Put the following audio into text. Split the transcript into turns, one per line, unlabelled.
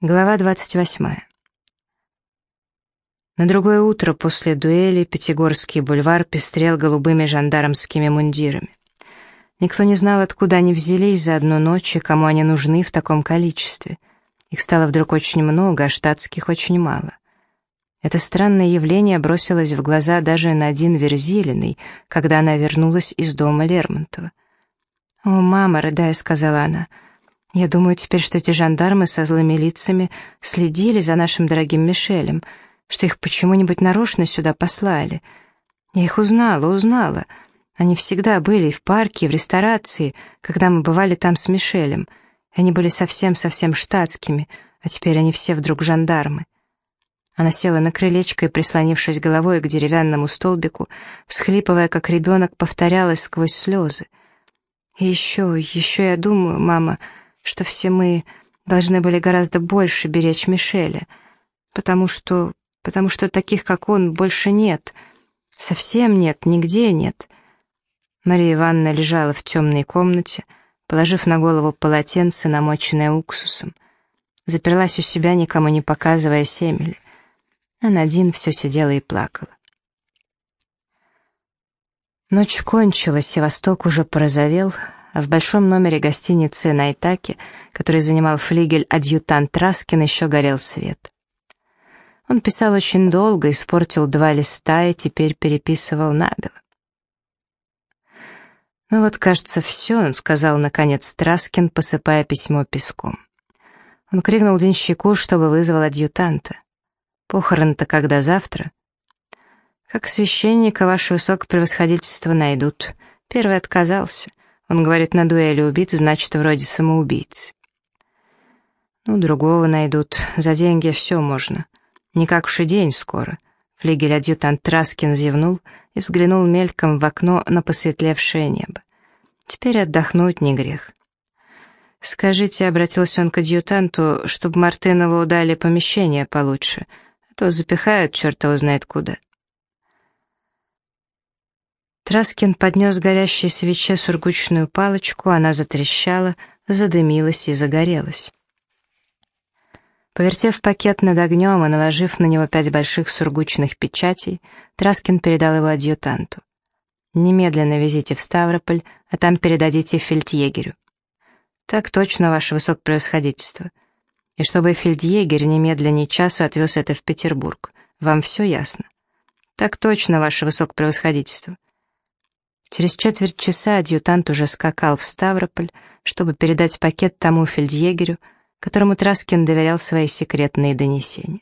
Глава 28. На другое утро после дуэли Пятигорский бульвар пестрел голубыми жандармскими мундирами. Никто не знал, откуда они взялись за одну ночь и кому они нужны в таком количестве. Их стало вдруг очень много, а штатских очень мало. Это странное явление бросилось в глаза даже на один Верзилиной, когда она вернулась из дома Лермонтова. «О, мама», — рыдая, сказала она, — я думаю теперь, что эти жандармы со злыми лицами следили за нашим дорогим Мишелем, что их почему-нибудь нарочно сюда послали. Я их узнала, узнала. Они всегда были в парке, и в ресторации, когда мы бывали там с Мишелем. Они были совсем-совсем штатскими, а теперь они все вдруг жандармы. Она села на крылечко и, прислонившись головой к деревянному столбику, всхлипывая, как ребенок, повторялась сквозь слезы. «И еще, еще я думаю, мама...» что все мы должны были гораздо больше беречь Мишеля, потому что... потому что таких, как он, больше нет. Совсем нет, нигде нет. Мария Ивановна лежала в темной комнате, положив на голову полотенце, намоченное уксусом. Заперлась у себя, никому не показывая Семели. А Надин все сидела и плакала. Ночь кончилась, и восток уже порозовел, в большом номере гостиницы на Итаке, который занимал флигель адъютант Траскин, еще горел свет. Он писал очень долго, испортил два листа и теперь переписывал набело. «Ну вот, кажется, все», — он сказал, наконец, Траскин, посыпая письмо песком. Он крикнул денщику, чтобы вызвал адъютанта. «Похорон-то когда завтра?» «Как священника ваше высокопревосходительство найдут. Первый отказался. Он говорит, на дуэли убит, значит, вроде самоубийцы. Ну, другого найдут. За деньги все можно. Не как уж и день скоро. Флигель-адъютант Траскин зевнул и взглянул мельком в окно на посветлевшее небо. Теперь отдохнуть не грех. «Скажите», — обратился он к адъютанту, «чтобы Мартынову дали помещение получше, а то запихают черт его знает куда». Траскин поднес горящей свече сургучную палочку, она затрещала, задымилась и загорелась. Повертев пакет над огнем и наложив на него пять больших сургучных печатей, Траскин передал его адъютанту. «Немедленно везите в Ставрополь, а там передадите фельдъегерю». «Так точно, ваше высокопревосходительство. И чтобы фельдъегерь немедленно часу отвез это в Петербург. Вам все ясно?» «Так точно, ваше высокопревосходительство». Через четверть часа адъютант уже скакал в Ставрополь, чтобы передать пакет тому фельдъегерю, которому Траскин доверял свои секретные донесения.